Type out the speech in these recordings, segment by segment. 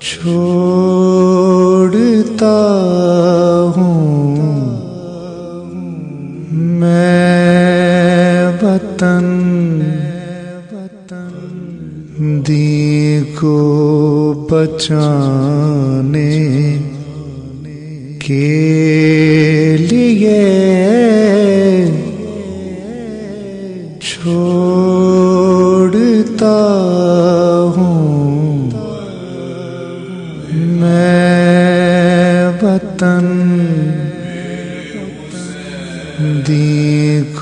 چھوڑتا ہوں۔ میں وطن دی کو بچانے کے لیے۔ چھوڑتا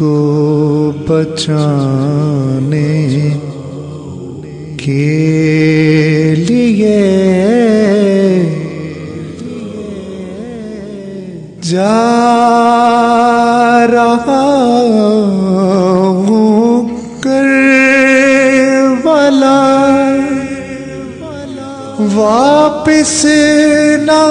کو بچانے کے لیے جا رہا ہوں کر والا۔ واپس نہ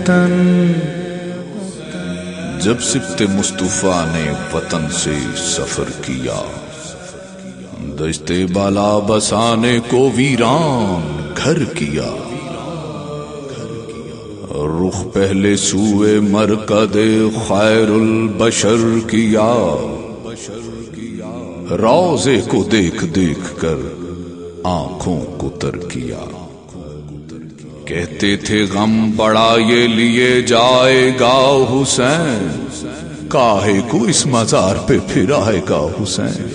وطن۔ جب سبت مصطفیٰ نے وطن سے سفر کیا دشتے بالا بسانے کو ویران گھر کیا۔ رخ پہلے سوئے مرکد خیر البشر کیا۔ روزے کو دیکھ دیکھ کر آنکھوں کو تر کیا۔ کہتے تھے، غم بڑا یہ لیے جائے گا حسین. کاہے کو اس مزار پہ پھر آئے گا حسین؟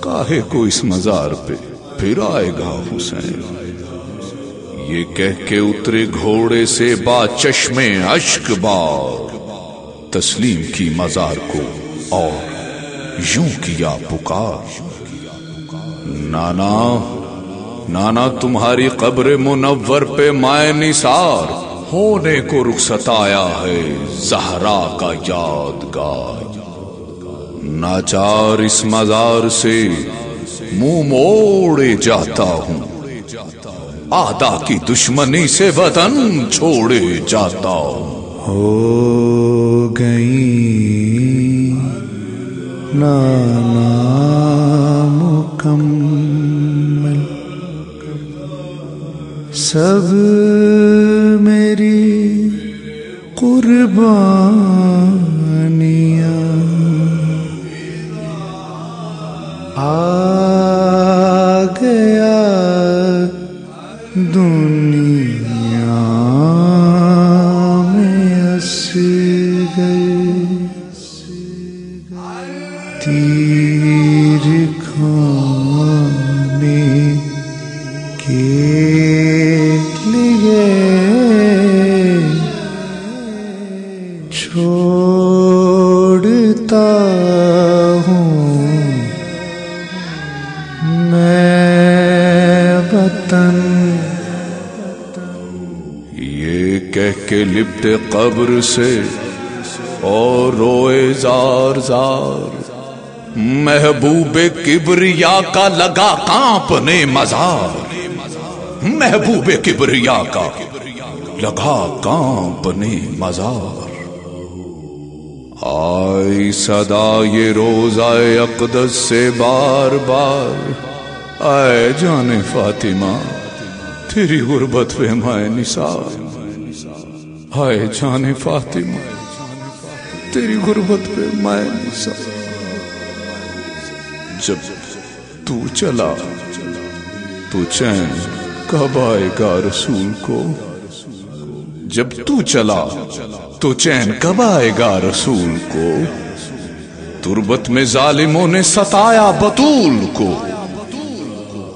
کاہے کو اس مزار پہ پھر آئے گا حسین؟ یہ کہہ کے اترے گھوڑے سے با چشمے اشک بار تسلیم کی مزار کو اور یوں کیا پکار۔ نانا نانا تمہاری قبر منور پہ مائے نثار، ہونے کو رخصت آیا ہے زہرا کا یادگار۔ ناچار اس مزار سے منہ موڑے جاتا ہوں۔ آدھا کی دشمنی سے وطن چھوڑے جاتا ہوں۔ ہو گئی نانا مکمل۔ سب میری قربانیاں۔ آ گیا دنیا میں اس گئے تیر چھوڑتا ہوں۔ میں وطن۔ یہ کہہ کے لپٹ قبر سے اور روئے زار زار۔ محبوب کبریا کا لگا کانپنے مزار۔ محبوب کبریا کا لگا کانپنے مزار۔ آئی صدا یہ روز آئے اقدس سے بار بار۔ آئے جان فاطمہ، تیری غربت پہ مائے نثار۔ آئے جان فاطمہ، تیری غربت پہ مائے نثار۔ جب تو چلا، تو چین کب آئے گا رسول کو جب تو چلا تو چین کب آئے گا رسول کو؟ تربت میں ظالموں نے ستایا بطول کو۔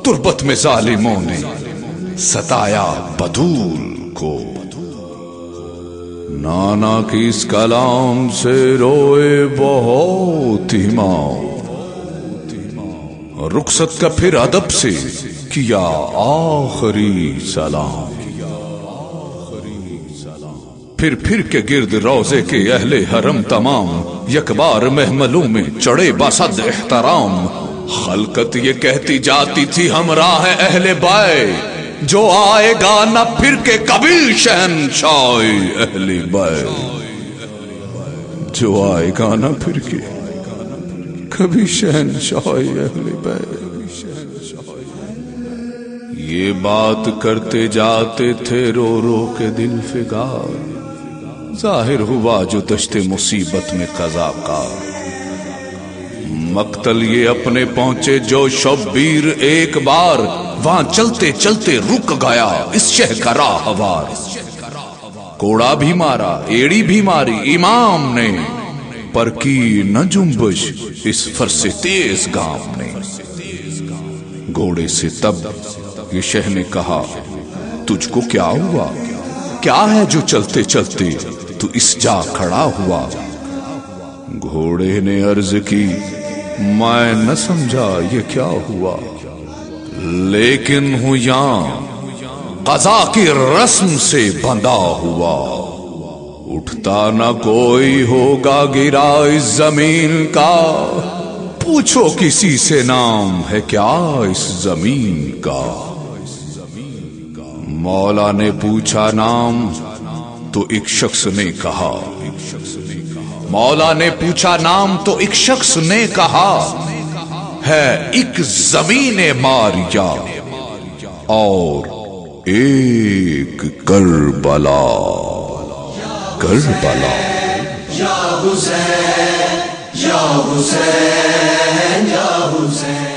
تربت میں ظالموں نے ستایا بدول کو۔ نانا کی اس کلام سے روئے بہت امام رخصت کا پھر ادب سے کیا آخری سلام۔ پھر پھر کے گرد روزے کے اہل حرم تمام، یکبار محملوں میں چڑے باسد احترام۔ خلقت یہ کہتی جاتی تھی ہم راہ اہل بائے، جو آئے گا نہ پھر کے کبھی شہن اہل بائے۔ جو آئے گا نہ پھر کے کبھی شہن اہل بائے۔ یہ بات کرتے جاتے تھے رو رو کے دل فگار۔ ظاہر ہوا جو دشتے مصیبت میں قضا کا۔ مقتل یہ اپنے پہنچے جو شبیر ایک بار وہاں چلتے چلتے رک گیا۔ اس شہ کا راہ کوڑا بھی مارا، ایڑی بھی ماری، امام نے۔ پر کی نہ جنبش اس فرس تیز گام نے۔ گھوڑے سے تب یہ شہ نے کہا، تجھ کو کیا ہوا؟ کیا ہے جو چلتے چلتے تو اس جا کھڑا ہوا۔ گھوڑے نے عرض کی، میں نہ سمجھا یہ کیا ہوا۔ لیکن ہوں یہاں قضا کی رسم سے بندھا ہوا۔ اٹھتا نہ کوئی ہوگا گرا اس زمین کا۔ پوچھو کسی سے نام ہے کیا اس زمین کا۔ مولا نے پوچھا نام تو ایک شخص نے کہا۔ مولا نے پوچھا، نام تو ایک شخص نے کہا۔ ہے ایک زمین ماریا اور ایک کربلا۔ کربلا۔ یا حسین یا حسین یا حسین۔